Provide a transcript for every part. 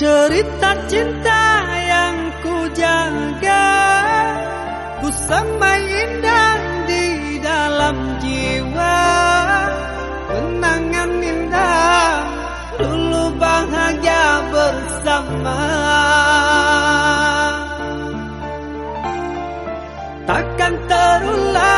Cerita cinta yang ku jaga Ku semai indah di dalam jiwa. Kenangan indah Dulu bahagia bersama. Takkan terulang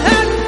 and